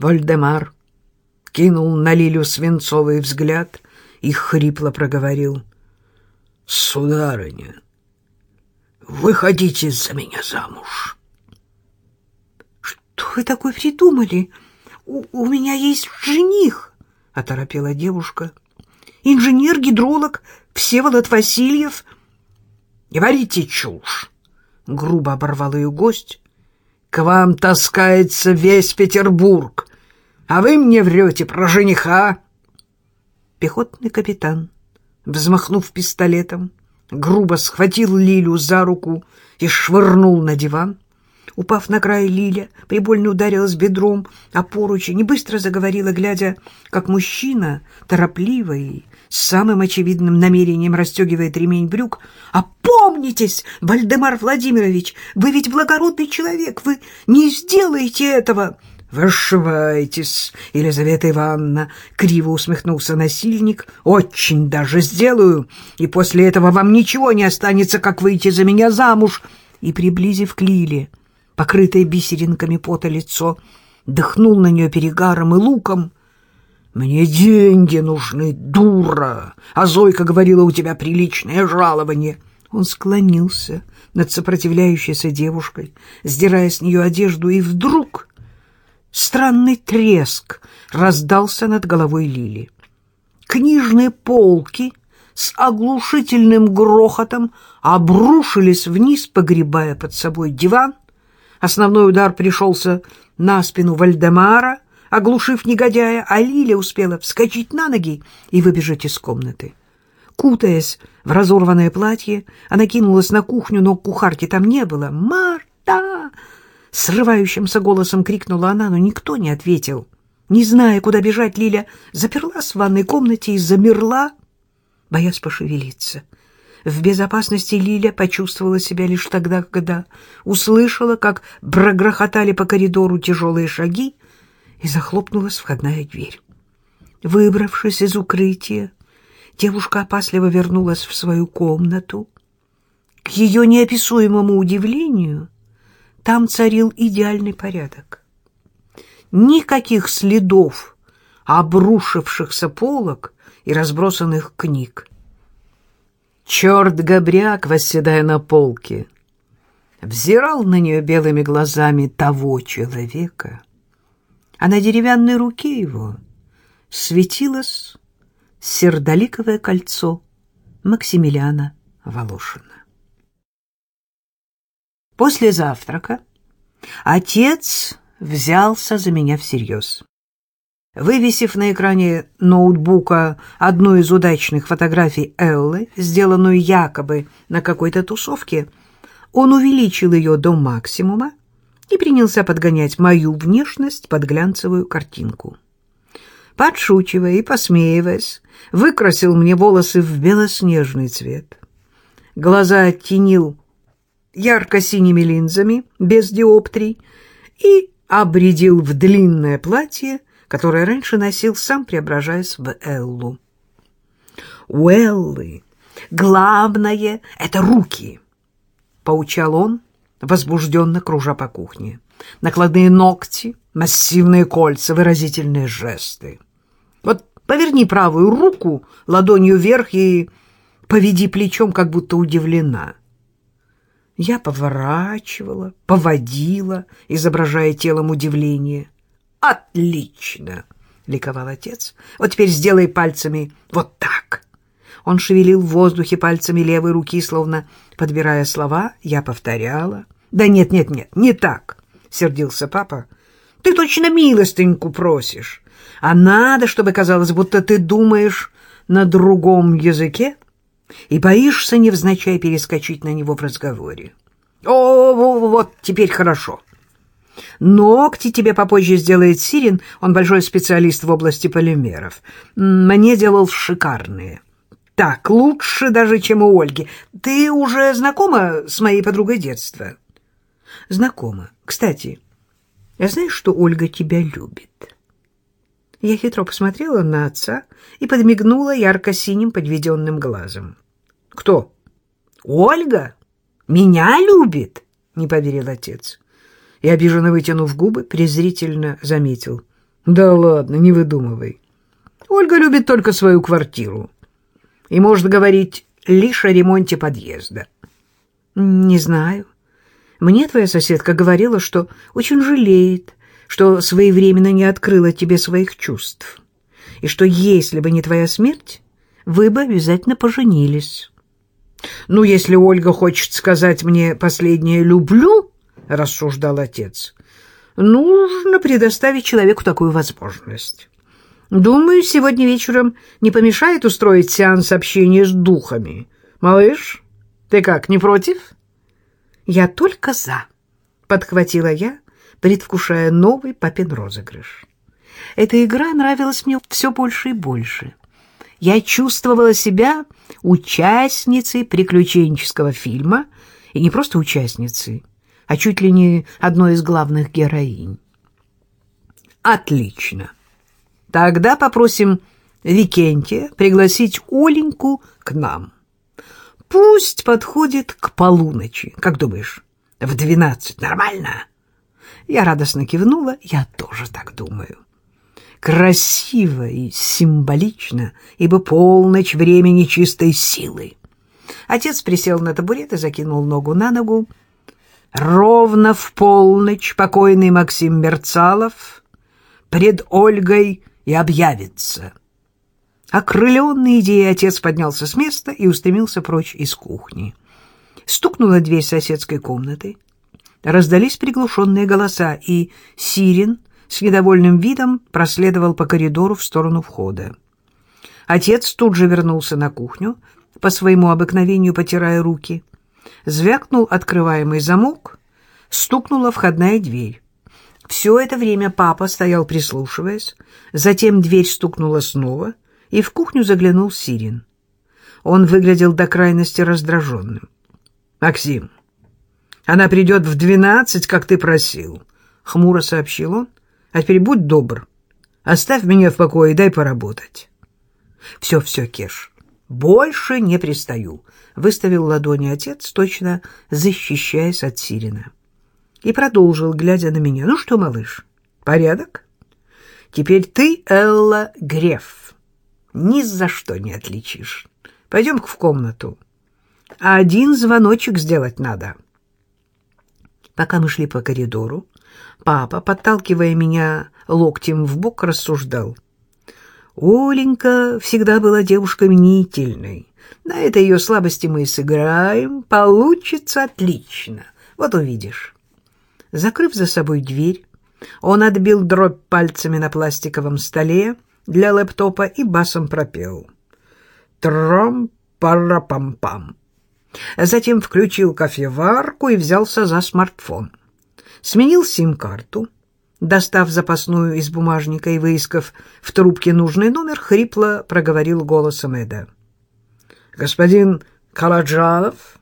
Вальдемар кинул на Лилю свинцовый взгляд и хрипло проговорил. «Сударыня, выходите за меня замуж». «Что вы такое придумали? У, у меня есть жених», — оторопела девушка. «Инженер-гидролог Всеволод Васильев». «Говорите чушь!» — грубо оборвал ее гость. «К вам таскается весь Петербург, а вы мне врете про жениха». Пехотный капитан, взмахнув пистолетом, грубо схватил Лилю за руку и швырнул на диван. Упав на край Лиля, прибольно ударилась бедром, а поручень и быстро заговорила, глядя, как мужчина, торопливо и с самым очевидным намерением расстегивает ремень брюк. «Опомнитесь, Вальдемар Владимирович, вы ведь благородный человек, вы не сделаете этого!» «Вышивайтесь, Елизавета Ивановна!» — криво усмехнулся насильник. «Очень даже сделаю, и после этого вам ничего не останется, как выйти за меня замуж!» И, приблизив к Лиле, покрытое бисеринками пота лицо, дыхнул на нее перегаром и луком. «Мне деньги нужны, дура! А Зойка говорила, у тебя приличное жалование!» Он склонился над сопротивляющейся девушкой, сдирая с нее одежду, и вдруг странный треск раздался над головой Лили. Книжные полки с оглушительным грохотом обрушились вниз, погребая под собой диван. Основной удар пришелся на спину Вальдемара, оглушив негодяя, а Лиля успела вскочить на ноги и выбежать из комнаты. Кутаясь в разорванное платье, она кинулась на кухню, но кухарки там не было. «Марта!» — срывающимся голосом крикнула она, но никто не ответил. Не зная, куда бежать, Лиля заперлась в ванной комнате и замерла, боясь пошевелиться. В безопасности Лиля почувствовала себя лишь тогда, когда услышала, как прогрохотали по коридору тяжелые шаги, и захлопнулась входная дверь. Выбравшись из укрытия, девушка опасливо вернулась в свою комнату. К ее неописуемому удивлению, там царил идеальный порядок. Никаких следов обрушившихся полок и разбросанных книг. Черт-гобряк, восседая на полке, взирал на нее белыми глазами того человека, а на деревянной руке его светилось сердоликовое кольцо Максимилиана Волошина. После завтрака отец взялся за меня всерьез. Вывесив на экране ноутбука одну из удачных фотографий Эллы, сделанную якобы на какой-то тусовке, он увеличил ее до максимума и принялся подгонять мою внешность под глянцевую картинку. Подшучивая и посмеиваясь, выкрасил мне волосы в белоснежный цвет. Глаза оттенил ярко-синими линзами, без диоптрий, и обредил в длинное платье, которое раньше носил сам, преображаясь в Эллу. У Эллы главное — это руки, — поучал он, возбужденно кружа по кухне. Накладные ногти, массивные кольца, выразительные жесты. Вот поверни правую руку ладонью вверх и поведи плечом, как будто удивлена. Я поворачивала, поводила, изображая телом удивление. «Отлично!» — ликовал отец. «Вот теперь сделай пальцами вот так!» Он шевелил в воздухе пальцами левой руки, словно подбирая слова. Я повторяла. «Да нет, нет, нет, не так!» — сердился папа. «Ты точно милостыньку просишь, а надо, чтобы казалось, будто ты думаешь на другом языке и боишься невзначай перескочить на него в разговоре. О, вот теперь хорошо!» Ногти тебе попозже сделает Сирин, он большой специалист в области полимеров. Мне делал шикарные. Так, лучше даже, чем у Ольги. Ты уже знакома с моей подругой детства? Знакома. Кстати, я знаю, что Ольга тебя любит. Я хитро посмотрела на отца и подмигнула ярко-синим подведенным глазом. Кто? Ольга? Меня любит? Не поверил отец и, обиженно вытянув губы, презрительно заметил. Да ладно, не выдумывай. Ольга любит только свою квартиру и может говорить лишь о ремонте подъезда. Не знаю. Мне твоя соседка говорила, что очень жалеет, что своевременно не открыла тебе своих чувств, и что если бы не твоя смерть, вы бы обязательно поженились. Ну, если Ольга хочет сказать мне последнее «люблю», — рассуждал отец, — нужно предоставить человеку такую возможность. Думаю, сегодня вечером не помешает устроить сеанс общения с духами. Малыш, ты как, не против? Я только за, подхватила я, предвкушая новый папин розыгрыш. Эта игра нравилась мне все больше и больше. Я чувствовала себя участницей приключенческого фильма, и не просто участницей, а чуть ли не одной из главных героинь. Отлично. Тогда попросим Викентия пригласить Оленьку к нам. Пусть подходит к полуночи. Как думаешь, в двенадцать нормально? Я радостно кивнула. Я тоже так думаю. Красиво и символично, ибо полночь времени чистой силы. Отец присел на табурет и закинул ногу на ногу. Ровно в полночь покойный Максим Мерцалов пред Ольгой и объявится. Окрыленный идеей отец поднялся с места и устремился прочь из кухни. Стукнула дверь соседской комнаты. Раздались приглушенные голоса, и Сирин с недовольным видом проследовал по коридору в сторону входа. Отец тут же вернулся на кухню, по своему обыкновению потирая руки. Звякнул открываемый замок, стукнула входная дверь. Все это время папа стоял прислушиваясь, затем дверь стукнула снова, и в кухню заглянул Сирин. Он выглядел до крайности раздраженным. — Максим, она придет в двенадцать, как ты просил, — хмуро сообщил он. — А теперь будь добр, оставь меня в покое и дай поработать. — Все, все, Кеш, больше не пристаю, — выставил ладони отец, точно защищаясь от Сирина и продолжил, глядя на меня. «Ну что, малыш, порядок? Теперь ты, Элла Греф, ни за что не отличишь. пойдем в комнату. Один звоночек сделать надо». Пока мы шли по коридору, папа, подталкивая меня локтем в бок, рассуждал. Оленька всегда была девушкой мнительной. На этой ее слабости мы и сыграем. Получится отлично. Вот увидишь. Закрыв за собой дверь, он отбил дробь пальцами на пластиковом столе для лэптопа и басом пропел. Тром-пара-пам-пам. Затем включил кофеварку и взялся за смартфон. Сменил сим-карту. Достав запасную из бумажника и выискав в трубке нужный номер, хрипло проговорил голосом Эда. «Господин Каладжанов,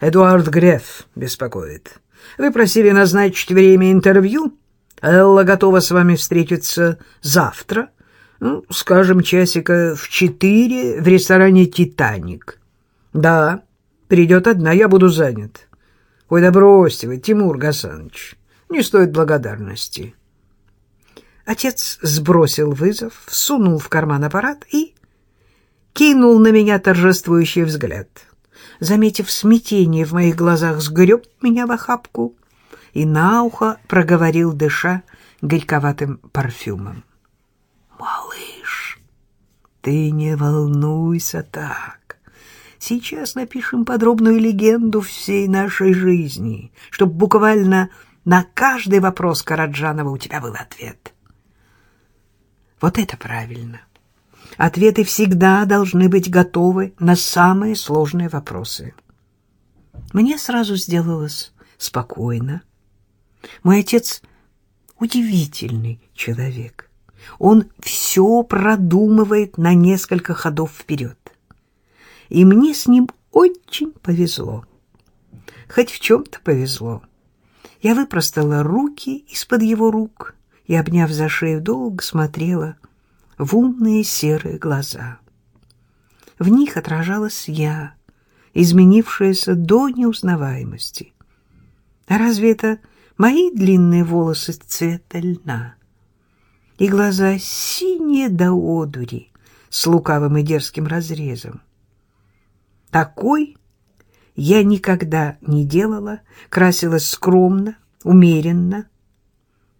Эдуард Греф беспокоит». Вы просили назначить время интервью. Элла готова с вами встретиться завтра, ну, скажем, часика в четыре в ресторане «Титаник». Да, придет одна, я буду занят. Ой, да бросьте вы, Тимур Гасанович, не стоит благодарности. Отец сбросил вызов, сунул в карман аппарат и кинул на меня торжествующий взгляд — заметив смятение в моих глазах, сгреб меня в охапку и на ухо проговорил, дыша горьковатым парфюмом. «Малыш, ты не волнуйся так. Сейчас напишем подробную легенду всей нашей жизни, чтобы буквально на каждый вопрос Караджанова у тебя был ответ». Вот это правильно. Ответы всегда должны быть готовы на самые сложные вопросы. Мне сразу сделалось спокойно. Мой отец удивительный человек. Он все продумывает на несколько ходов вперед. И мне с ним очень повезло. Хоть в чем-то повезло. Я выпростала руки из-под его рук и, обняв за шею, долго смотрела в умные серые глаза. В них отражалась я, изменившаяся до неузнаваемости. А разве это мои длинные волосы цвета льна? и глаза синие до одури, с лукавым и дерзким разрезом. Такой я никогда не делала, красилась скромно, умеренно,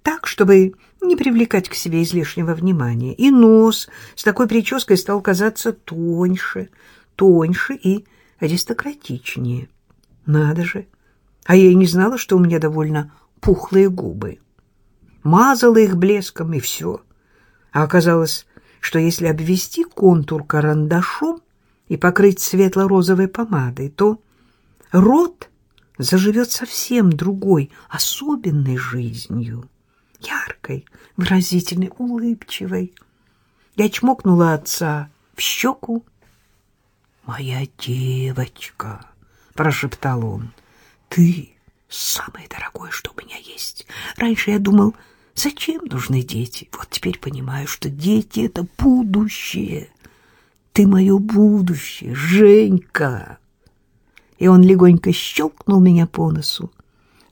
так, чтобы не привлекать к себе излишнего внимания. И нос с такой прической стал казаться тоньше, тоньше и аристократичнее. Надо же! А я и не знала, что у меня довольно пухлые губы. Мазала их блеском, и все. А оказалось, что если обвести контур карандашом и покрыть светло-розовой помадой, то рот заживет совсем другой, особенной жизнью, яркой, выразительной, улыбчивой. Я чмокнула отца в щеку. «Моя девочка», — прошептал он, — «ты самое дорогое, что у меня есть. Раньше я думал, зачем нужны дети? Вот теперь понимаю, что дети — это будущее. Ты мое будущее, Женька!» И он легонько щелкнул меня по носу,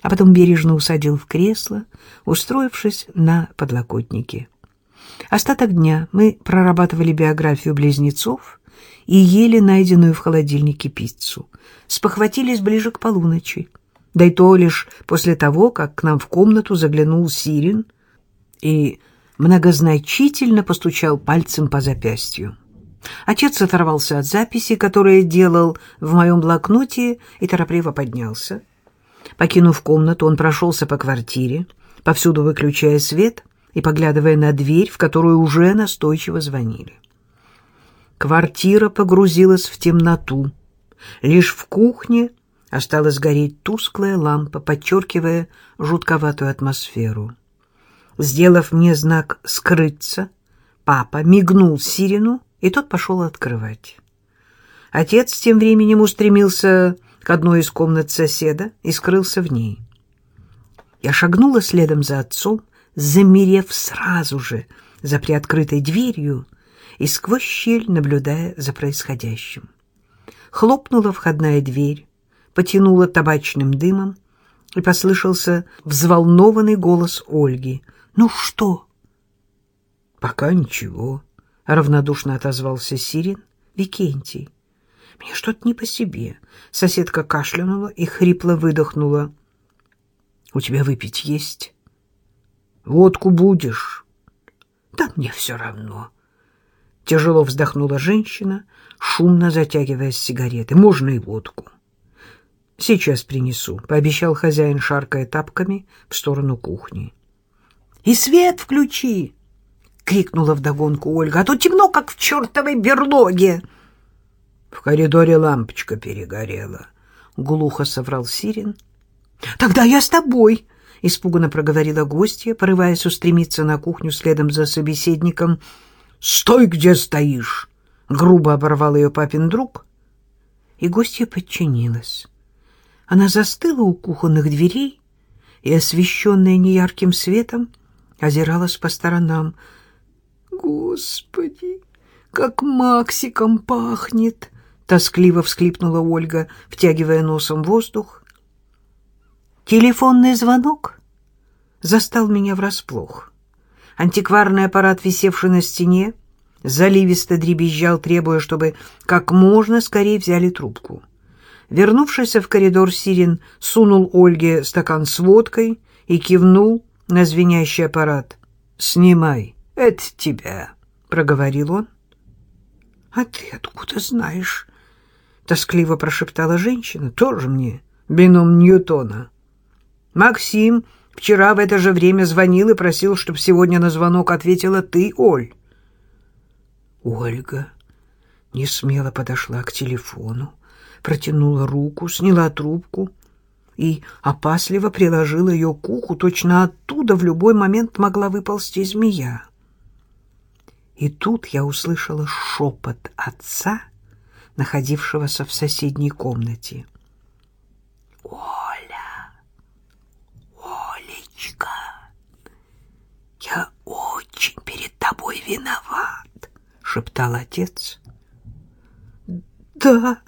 а потом бережно усадил в кресло, устроившись на подлокотнике. Остаток дня мы прорабатывали биографию близнецов и ели найденную в холодильнике пиццу. Спохватились ближе к полуночи да и то лишь после того, как к нам в комнату заглянул Сирин и многозначительно постучал пальцем по запястью. Отец оторвался от записи, которые делал в моем блокноте, и торопливо поднялся. Покинув комнату, он прошелся по квартире, повсюду выключая свет и поглядывая на дверь, в которую уже настойчиво звонили. Квартира погрузилась в темноту. Лишь в кухне Осталась гореть тусклая лампа, подчеркивая жутковатую атмосферу. Сделав мне знак «скрыться», папа мигнул Сирину, и тот пошел открывать. Отец тем временем устремился к одной из комнат соседа и скрылся в ней. Я шагнула следом за отцом, замерев сразу же за приоткрытой дверью и сквозь щель наблюдая за происходящим. Хлопнула входная дверь, потянуло табачным дымом, и послышался взволнованный голос Ольги. «Ну что?» «Пока ничего», — равнодушно отозвался Сирин. «Викентий, мне что-то не по себе». Соседка кашлянула и хрипло выдохнула. «У тебя выпить есть?» «Водку будешь?» «Да мне все равно». Тяжело вздохнула женщина, шумно затягивая сигареты. «Можно и водку». Сейчас принесу, пообещал хозяин, шаркая тапками в сторону кухни. И свет включи, крикнула вдогонку Ольга. А то темно, как в чертовой берлоге. В коридоре лампочка перегорела, глухо соврал Сирин. Тогда я с тобой, испуганно проговорила гостья, порываясь устремиться на кухню следом за собеседником. Стой, где стоишь, грубо оборвал ее папин друг, и гостья подчинилась. Она застыла у кухонных дверей и, освещенная неярким светом, озиралась по сторонам. «Господи, как Максиком пахнет!» — тоскливо всклипнула Ольга, втягивая носом воздух. Телефонный звонок застал меня врасплох. Антикварный аппарат, висевший на стене, заливисто дребезжал, требуя, чтобы как можно скорее взяли трубку. Вернувшийся в коридор Сирин сунул Ольге стакан с водкой и кивнул на звенящий аппарат. «Снимай, это тебя», — проговорил он. «А ты откуда знаешь?» — тоскливо прошептала женщина. «Тоже мне бином Ньютона». «Максим вчера в это же время звонил и просил, чтобы сегодня на звонок ответила ты, Оль». Ольга не смело подошла к телефону, протянула руку, сняла трубку и опасливо приложила ее к уху, точно оттуда в любой момент могла выползти змея. И тут я услышала шепот отца, находившегося в соседней комнате. «Оля! Олечка! Я очень перед тобой виноват!» — шептал отец. «Да,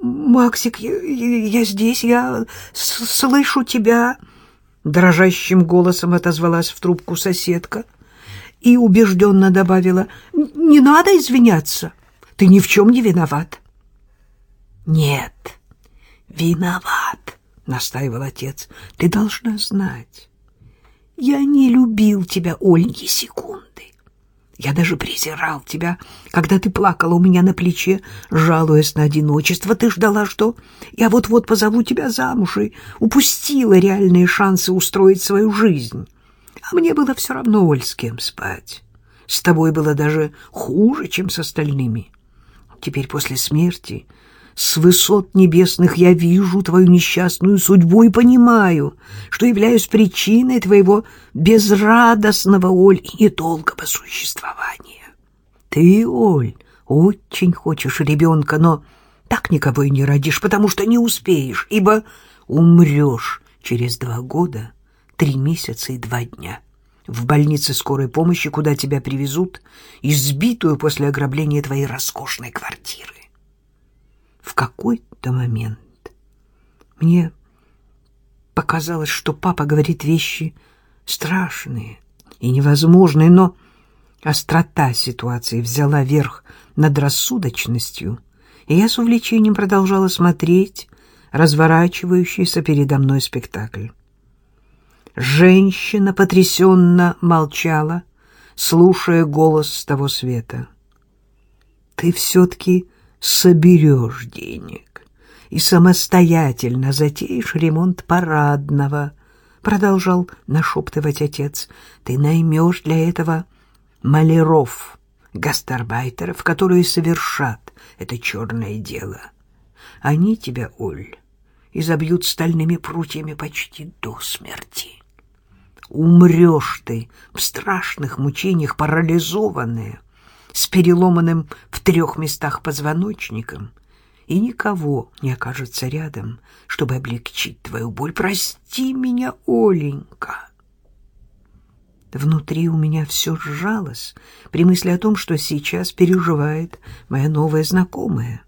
Максик, я, я здесь, я слышу тебя, дрожащим голосом отозвалась в трубку соседка. И убежденно добавила, «Не надо извиняться, ты ни в чем не виноват». «Нет, виноват», — настаивал отец, — «ты должна знать. Я не любил тебя, Оль, ни секунды. Я даже презирал тебя, когда ты плакала у меня на плече, жалуясь на одиночество. Ты ждала, что я вот-вот позову тебя замуж и упустила реальные шансы устроить свою жизнь. А мне было все равно, Оль, с кем спать. С тобой было даже хуже, чем с остальными. Теперь после смерти с высот небесных я вижу твою несчастную судьбу и понимаю, что являюсь причиной твоего безрадостного, Оль, и недолгого существования. Ты, Оль, очень хочешь ребенка, но так никого и не родишь, потому что не успеешь, ибо умрешь через два года, три месяца и два дня. В больнице скорой помощи, куда тебя привезут, избитую после ограбления твоей роскошной квартиры в какой-то момент мне показалось, что папа говорит вещи страшные и невозможные, но острота ситуации взяла верх над рассудочностью, и я с увлечением продолжала смотреть разворачивающийся передо мной спектакль. Женщина потрясенно молчала, слушая голос с того света. «Ты все-таки соберешь денег и самостоятельно затеешь ремонт парадного, — продолжал нашептывать отец. — Ты наймешь для этого маляров, гастарбайтеров, которые совершат это черное дело. Они тебя, Оль, изобьют стальными прутьями почти до смерти. Умрешь ты в страшных мучениях, парализованная, — с переломанным в трех местах позвоночником, и никого не окажется рядом, чтобы облегчить твою боль. Прости меня, Оленька. Внутри у меня все сжалось при мысли о том, что сейчас переживает моя новая знакомая.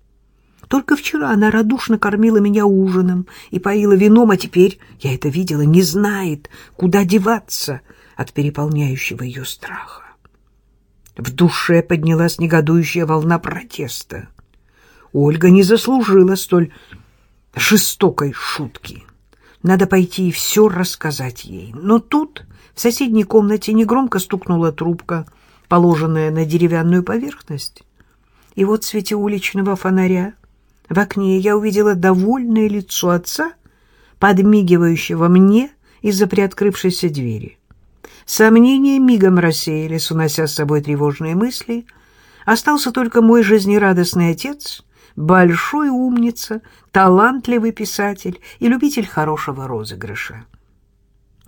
Только вчера она радушно кормила меня ужином и поила вином, а теперь, я это видела, не знает, куда деваться от переполняющего ее страха. В душе поднялась негодующая волна протеста. Ольга не заслужила столь жестокой шутки. Надо пойти и все рассказать ей. Но тут в соседней комнате негромко стукнула трубка, положенная на деревянную поверхность. И вот в свете уличного фонаря в окне я увидела довольное лицо отца, подмигивающего мне из-за приоткрывшейся двери. Сомнения мигом рассеялись, унося с собой тревожные мысли. Остался только мой жизнерадостный отец, большой умница, талантливый писатель и любитель хорошего розыгрыша.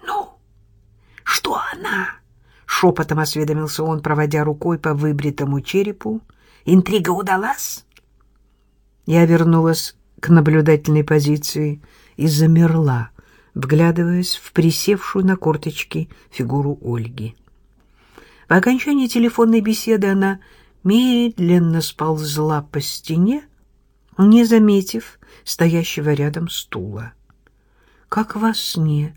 «Ну, что она?» — шепотом осведомился он, проводя рукой по выбритому черепу. «Интрига удалась?» Я вернулась к наблюдательной позиции и замерла, вглядываясь в присевшую на корточки фигуру Ольги. В окончании телефонной беседы она медленно сползла по стене, не заметив стоящего рядом стула. Как во сне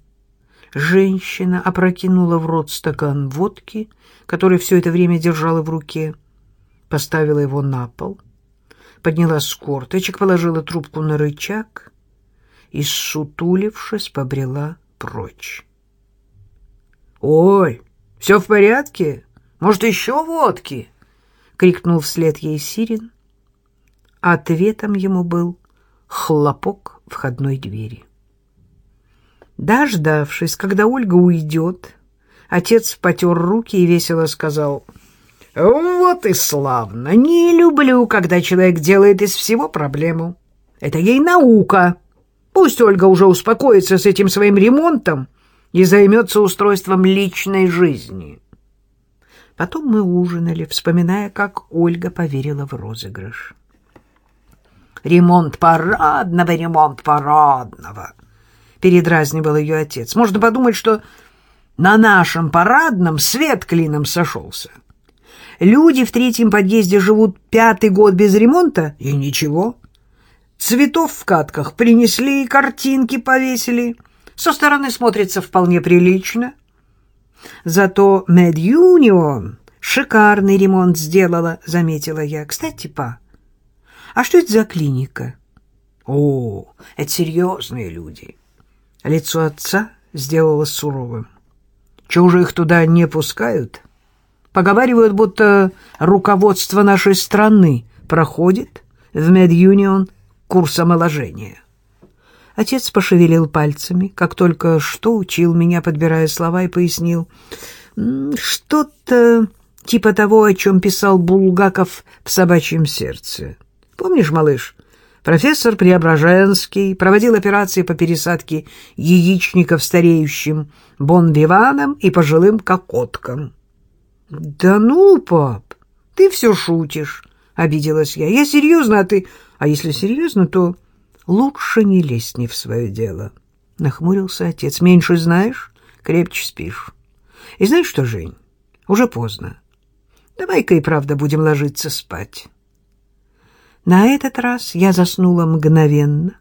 женщина опрокинула в рот стакан водки, который все это время держала в руке, поставила его на пол, подняла с корточек, положила трубку на рычаг и, сутулившись, побрела прочь. «Ой, все в порядке? Может, еще водки?» — крикнул вслед ей Сирин. Ответом ему был хлопок входной двери. Дождавшись, когда Ольга уйдет, отец потер руки и весело сказал, «Вот и славно! Не люблю, когда человек делает из всего проблему. Это ей наука!» Пусть Ольга уже успокоится с этим своим ремонтом и займется устройством личной жизни. Потом мы ужинали, вспоминая, как Ольга поверила в розыгрыш. «Ремонт парадного, ремонт парадного!» — передразнивал ее отец. «Можно подумать, что на нашем парадном свет клином сошелся. Люди в третьем подъезде живут пятый год без ремонта, и ничего. Цветов в катках принесли, картинки повесили. Со стороны смотрится вполне прилично. Зато Медюнион шикарный ремонт сделала, заметила я. Кстати, па, а что это за клиника? О, это серьезные люди. Лицо отца сделалось суровым. Чего же их туда не пускают? Поговаривают, будто руководство нашей страны проходит в Медюнион курс омоложения. Отец пошевелил пальцами, как только что учил меня, подбирая слова, и пояснил. Что-то типа того, о чем писал Булгаков в «Собачьем сердце». Помнишь, малыш, профессор Преображенский проводил операции по пересадке яичников стареющим бонвиванам и пожилым кокоткам. — Да ну, пап, ты все шутишь, — обиделась я. — Я серьезно, а ты... А если серьезно, то лучше не лезь не в свое дело. Нахмурился отец. Меньше знаешь, крепче спишь. И знаешь что, Жень, уже поздно. Давай-ка и правда будем ложиться спать. На этот раз я заснула мгновенно,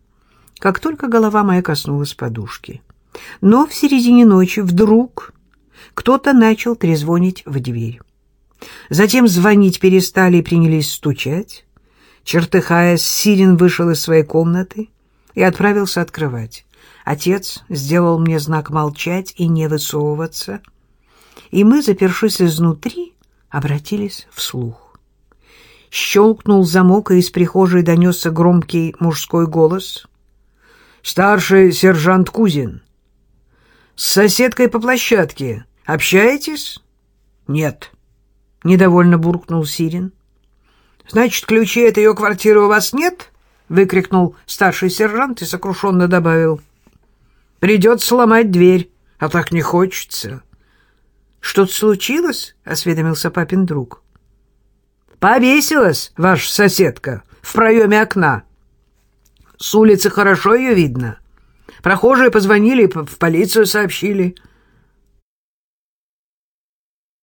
как только голова моя коснулась подушки. Но в середине ночи вдруг кто-то начал трезвонить в дверь. Затем звонить перестали и принялись стучать. Чертыхаясь, Сирин вышел из своей комнаты и отправился открывать. Отец сделал мне знак молчать и не высовываться, и мы, запершись изнутри, обратились вслух. Щелкнул замок, и из прихожей донесся громкий мужской голос. «Старший сержант Кузин, с соседкой по площадке общаетесь?» «Нет», — недовольно буркнул Сирин. «Значит, ключей от ее квартиры у вас нет?» — выкрикнул старший сержант и сокрушенно добавил. «Придется сломать дверь, а так не хочется». «Что-то случилось?» — осведомился папин друг. «Повесилась ваша соседка в проеме окна. С улицы хорошо ее видно. Прохожие позвонили, в полицию сообщили».